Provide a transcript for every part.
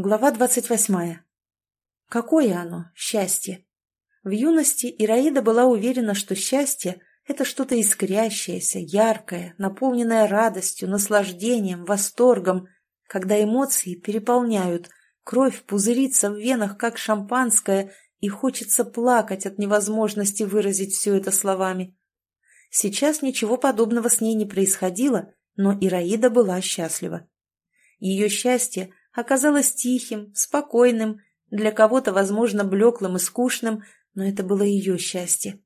Глава двадцать восьмая. Какое оно, счастье? В юности Ираида была уверена, что счастье – это что-то искрящееся, яркое, наполненное радостью, наслаждением, восторгом, когда эмоции переполняют, кровь пузырится в венах, как шампанское, и хочется плакать от невозможности выразить все это словами. Сейчас ничего подобного с ней не происходило, но Ираида была счастлива. Ее счастье оказалось тихим, спокойным, для кого-то, возможно, блеклым и скучным, но это было ее счастье.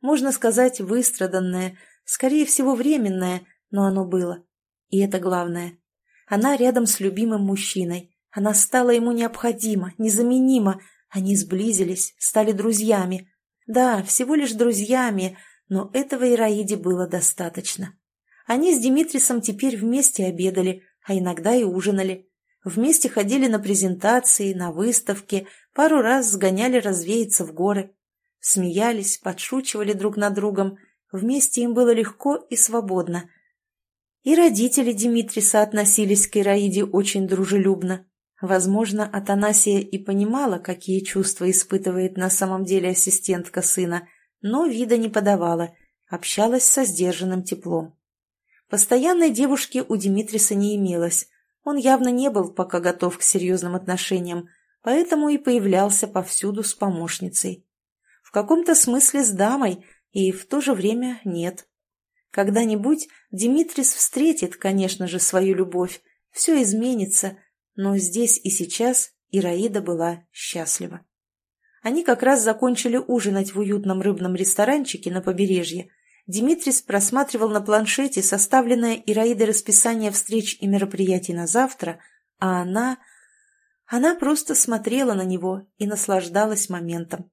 Можно сказать, выстраданное, скорее всего, временное, но оно было. И это главное. Она рядом с любимым мужчиной. Она стала ему необходима, незаменима. Они сблизились, стали друзьями. Да, всего лишь друзьями, но этого Ираиде было достаточно. Они с Димитрисом теперь вместе обедали, а иногда и ужинали. Вместе ходили на презентации, на выставки, пару раз сгоняли развеяться в горы. Смеялись, подшучивали друг над другом. Вместе им было легко и свободно. И родители Димитриса относились к Ираиде очень дружелюбно. Возможно, Атанасия и понимала, какие чувства испытывает на самом деле ассистентка сына, но вида не подавала, общалась со сдержанным теплом. Постоянной девушки у Димитриса не имелось, он явно не был пока готов к серьезным отношениям, поэтому и появлялся повсюду с помощницей. В каком-то смысле с дамой, и в то же время нет. Когда-нибудь Димитрис встретит, конечно же, свою любовь, все изменится, но здесь и сейчас Ираида была счастлива. Они как раз закончили ужинать в уютном рыбном ресторанчике на побережье, Димитрис просматривал на планшете составленное Ираидой расписание встреч и мероприятий на завтра, а она... Она просто смотрела на него и наслаждалась моментом.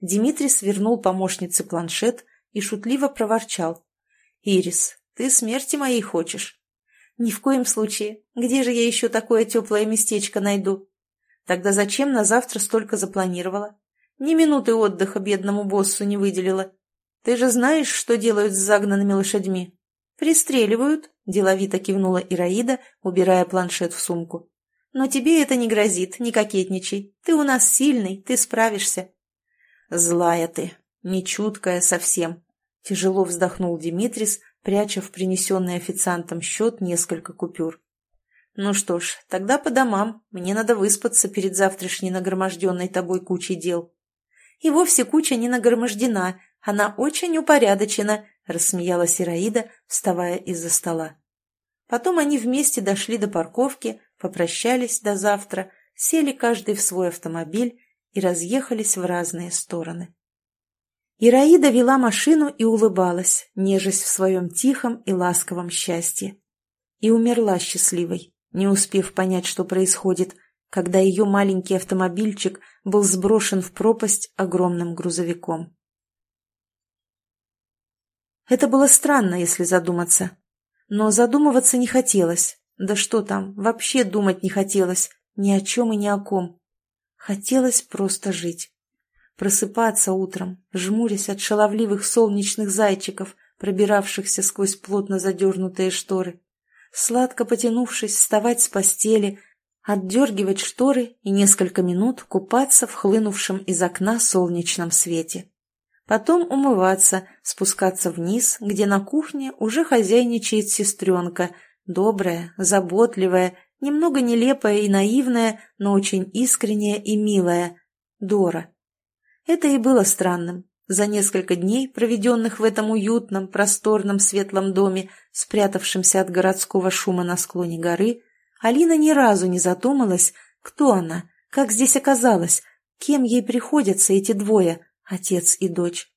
Димитрис вернул помощнице планшет и шутливо проворчал. «Ирис, ты смерти моей хочешь?» «Ни в коем случае. Где же я еще такое теплое местечко найду?» «Тогда зачем на завтра столько запланировала?» «Ни минуты отдыха бедному боссу не выделила». Ты же знаешь, что делают с загнанными лошадьми? Пристреливают, деловито кивнула Ираида, убирая планшет в сумку. Но тебе это не грозит, не кокетничай. Ты у нас сильный, ты справишься. Злая ты, нечуткая совсем. Тяжело вздохнул Димитрис, пряча в принесенный официантом счет несколько купюр. Ну что ж, тогда по домам. Мне надо выспаться перед завтрашней нагроможденной тобой кучей дел. И вовсе куча не нагромождена, она очень упорядочена», — рассмеялась Ираида, вставая из-за стола. Потом они вместе дошли до парковки, попрощались до завтра, сели каждый в свой автомобиль и разъехались в разные стороны. Ираида вела машину и улыбалась, нежесть в своем тихом и ласковом счастье. И умерла счастливой, не успев понять, что происходит, когда ее маленький автомобильчик был сброшен в пропасть огромным грузовиком. Это было странно, если задуматься. Но задумываться не хотелось. Да что там, вообще думать не хотелось. Ни о чем и ни о ком. Хотелось просто жить. Просыпаться утром, жмурясь от шаловливых солнечных зайчиков, пробиравшихся сквозь плотно задернутые шторы. Сладко потянувшись, вставать с постели, отдергивать шторы и несколько минут купаться в хлынувшем из окна солнечном свете. Потом умываться, спускаться вниз, где на кухне уже хозяйничает сестренка, добрая, заботливая, немного нелепая и наивная, но очень искренняя и милая, Дора. Это и было странным. За несколько дней, проведенных в этом уютном, просторном, светлом доме, спрятавшемся от городского шума на склоне горы, Алина ни разу не задумалась, кто она, как здесь оказалась, кем ей приходятся эти двое, отец и дочь.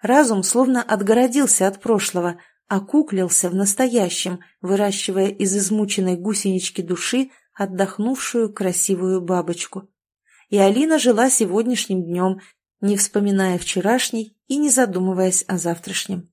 Разум словно отгородился от прошлого, окуклился в настоящем, выращивая из измученной гусенички души отдохнувшую красивую бабочку. И Алина жила сегодняшним днем, не вспоминая вчерашний и не задумываясь о завтрашнем.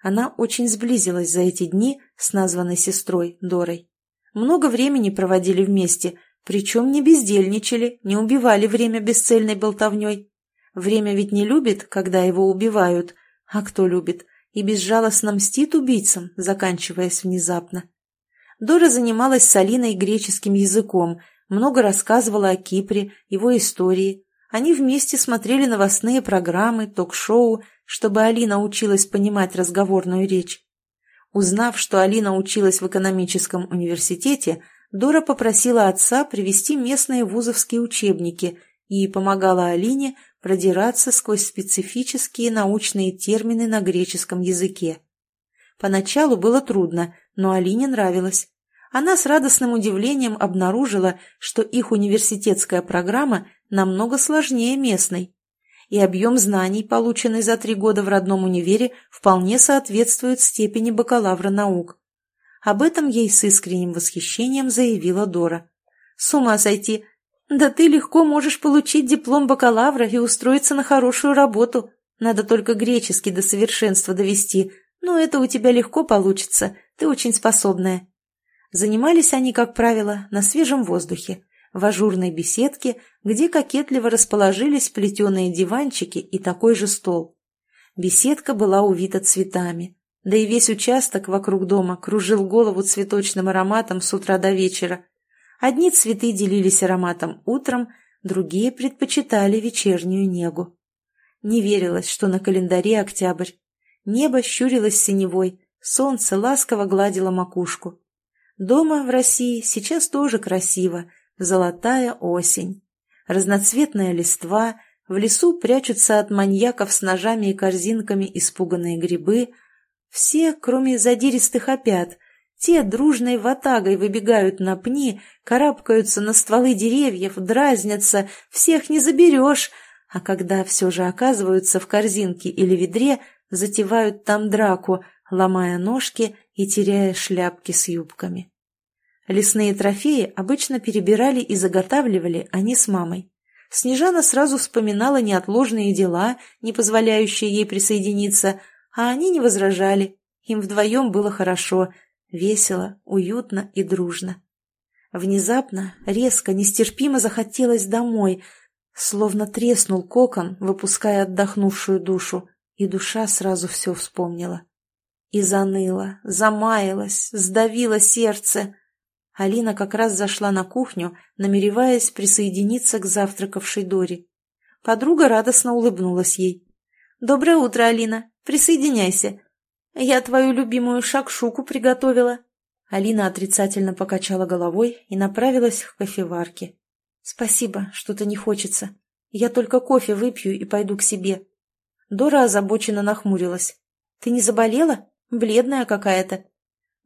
Она очень сблизилась за эти дни с названной сестрой Дорой. Много времени проводили вместе, причем не бездельничали, не убивали время бесцельной болтовней. Время ведь не любит, когда его убивают, а кто любит, и безжалостно мстит убийцам, заканчиваясь внезапно. Дора занималась с Алиной греческим языком, много рассказывала о Кипре, его истории. Они вместе смотрели новостные программы, ток-шоу, чтобы Алина училась понимать разговорную речь. Узнав, что Алина училась в экономическом университете, Дора попросила отца привезти местные вузовские учебники и помогала Алине продираться сквозь специфические научные термины на греческом языке. Поначалу было трудно, но Алине нравилось она с радостным удивлением обнаружила, что их университетская программа намного сложнее местной. И объем знаний, полученный за три года в родном универе, вполне соответствует степени бакалавра наук. Об этом ей с искренним восхищением заявила Дора. «С ума сойти! Да ты легко можешь получить диплом бакалавра и устроиться на хорошую работу. Надо только греческий до совершенства довести, но это у тебя легко получится, ты очень способная». Занимались они, как правило, на свежем воздухе, в ажурной беседке, где кокетливо расположились плетеные диванчики и такой же стол. Беседка была увита цветами, да и весь участок вокруг дома кружил голову цветочным ароматом с утра до вечера. Одни цветы делились ароматом утром, другие предпочитали вечернюю негу. Не верилось, что на календаре октябрь. Небо щурилось синевой, солнце ласково гладило макушку. Дома в России сейчас тоже красиво, золотая осень. Разноцветная листва, в лесу прячутся от маньяков с ножами и корзинками испуганные грибы. Все, кроме задиристых опят, те дружной ватагой выбегают на пни, карабкаются на стволы деревьев, дразнятся, всех не заберешь, а когда все же оказываются в корзинке или ведре, затевают там драку, ломая ножки и теряя шляпки с юбками. Лесные трофеи обычно перебирали и заготавливали они с мамой. Снежана сразу вспоминала неотложные дела, не позволяющие ей присоединиться, а они не возражали. Им вдвоем было хорошо, весело, уютно и дружно. Внезапно, резко, нестерпимо захотелось домой, словно треснул кокон, выпуская отдохнувшую душу, и душа сразу все вспомнила. И заныла, замаялась, сдавила сердце. Алина как раз зашла на кухню, намереваясь присоединиться к завтракавшей Доре. Подруга радостно улыбнулась ей. «Доброе утро, Алина. Присоединяйся. Я твою любимую шакшуку приготовила». Алина отрицательно покачала головой и направилась к кофеварке. «Спасибо, что-то не хочется. Я только кофе выпью и пойду к себе». Дора озабоченно нахмурилась. «Ты не заболела? Бледная какая-то».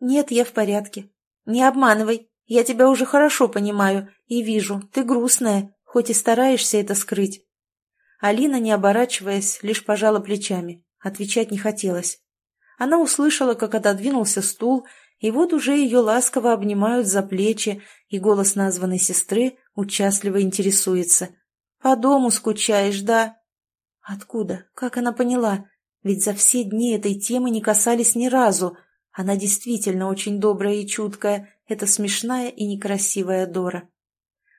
«Нет, я в порядке. «Не обманывай, я тебя уже хорошо понимаю и вижу, ты грустная, хоть и стараешься это скрыть». Алина, не оборачиваясь, лишь пожала плечами, отвечать не хотелось. Она услышала, как отодвинулся стул, и вот уже ее ласково обнимают за плечи, и голос названной сестры участливо интересуется. «По дому скучаешь, да?» Откуда? Как она поняла? Ведь за все дни этой темы не касались ни разу, она действительно очень добрая и чуткая, эта смешная и некрасивая Дора.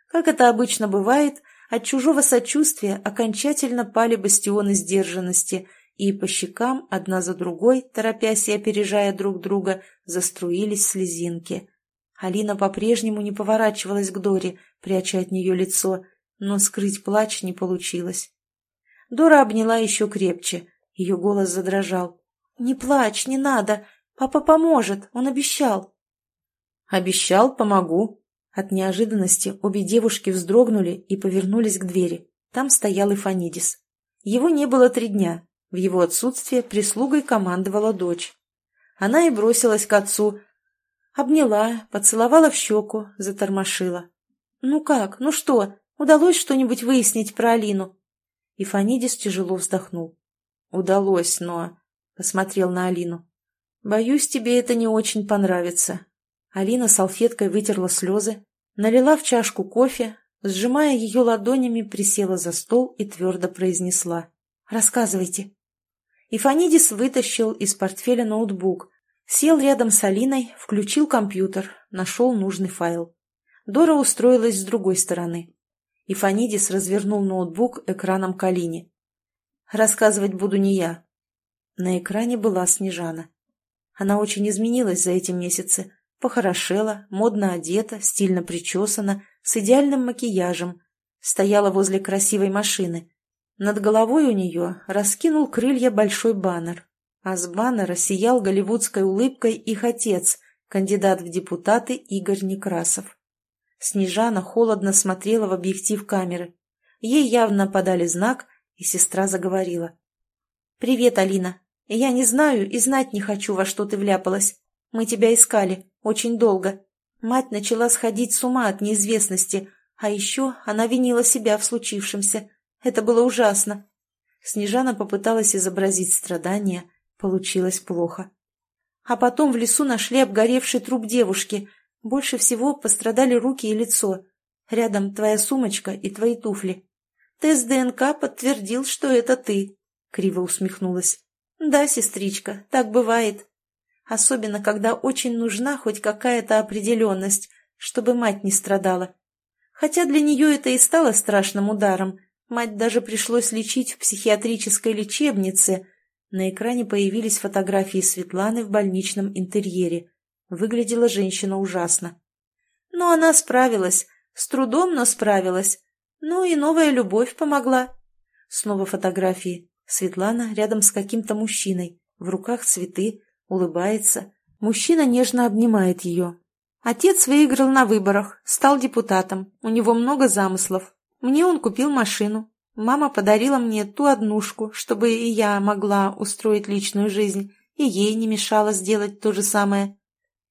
Как это обычно бывает, от чужого сочувствия окончательно пали бастионы сдержанности, и по щекам одна за другой, торопясь и опережая друг друга, заструились слезинки. Алина по-прежнему не поворачивалась к Доре, пряча от нее лицо, но скрыть плач не получилось. Дора обняла еще крепче, ее голос задрожал. «Не плачь, не надо, Папа поможет, он обещал. Обещал, помогу. От неожиданности обе девушки вздрогнули и повернулись к двери. Там стоял Ифанидис. Его не было три дня. В его отсутствие прислугой командовала дочь. Она и бросилась к отцу. Обняла, поцеловала в щеку, затормошила. «Ну как? Ну что? Удалось что-нибудь выяснить про Алину?» Ифанидис тяжело вздохнул. «Удалось, но...» — посмотрел на Алину. «Боюсь, тебе это не очень понравится». Алина салфеткой вытерла слезы, налила в чашку кофе, сжимая ее ладонями, присела за стол и твердо произнесла. «Рассказывайте». И Фанидис вытащил из портфеля ноутбук, сел рядом с Алиной, включил компьютер, нашел нужный файл. Дора устроилась с другой стороны. И Фанидис развернул ноутбук экраном к Алине. «Рассказывать буду не я». На экране была Снежана. Она очень изменилась за эти месяцы. Похорошела, модно одета, стильно причесана, с идеальным макияжем, стояла возле красивой машины. Над головой у нее раскинул крылья большой баннер, а с баннера сиял голливудской улыбкой их отец, кандидат в депутаты Игорь Некрасов. Снежана холодно смотрела в объектив камеры. Ей явно подали знак, и сестра заговорила. «Привет, Алина. Я не знаю и знать не хочу, во что ты вляпалась. Мы тебя искали. Очень долго. Мать начала сходить с ума от неизвестности, а еще она винила себя в случившемся. Это было ужасно. Снежана попыталась изобразить страдания. Получилось плохо. А потом в лесу нашли обгоревший труп девушки. Больше всего пострадали руки и лицо. Рядом твоя сумочка и твои туфли. Тест ДНК подтвердил, что это ты. Криво усмехнулась. Да, сестричка, так бывает. Особенно, когда очень нужна хоть какая-то определенность, чтобы мать не страдала. Хотя для нее это и стало страшным ударом. Мать даже пришлось лечить в психиатрической лечебнице. На экране появились фотографии Светланы в больничном интерьере. Выглядела женщина ужасно. Но она справилась. С трудом, но справилась. Ну и новая любовь помогла. Снова фотографии. Светлана рядом с каким-то мужчиной. В руках цветы. Улыбается. Мужчина нежно обнимает ее. Отец выиграл на выборах, стал депутатом, у него много замыслов. Мне он купил машину. Мама подарила мне ту однушку, чтобы и я могла устроить личную жизнь, и ей не мешало сделать то же самое.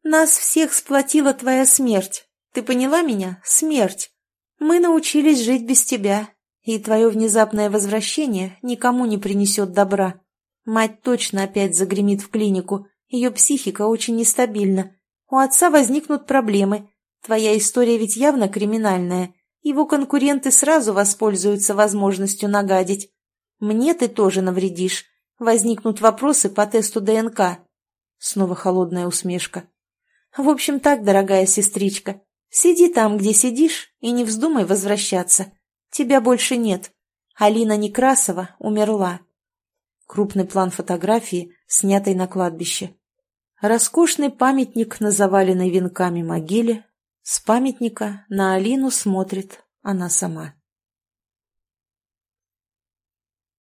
Нас всех сплотила твоя смерть. Ты поняла меня? Смерть. Мы научились жить без тебя, и твое внезапное возвращение никому не принесет добра. Мать точно опять загремит в клинику, ее психика очень нестабильна, у отца возникнут проблемы. Твоя история ведь явно криминальная. Его конкуренты сразу воспользуются возможностью нагадить. Мне ты тоже навредишь. Возникнут вопросы по тесту ДНК. Снова холодная усмешка. В общем так, дорогая сестричка, сиди там, где сидишь, и не вздумай возвращаться. Тебя больше нет. Алина Некрасова умерла. Крупный план фотографии, снятой на кладбище. Роскошный памятник на заваленной венками могиле. С памятника на Алину смотрит она сама.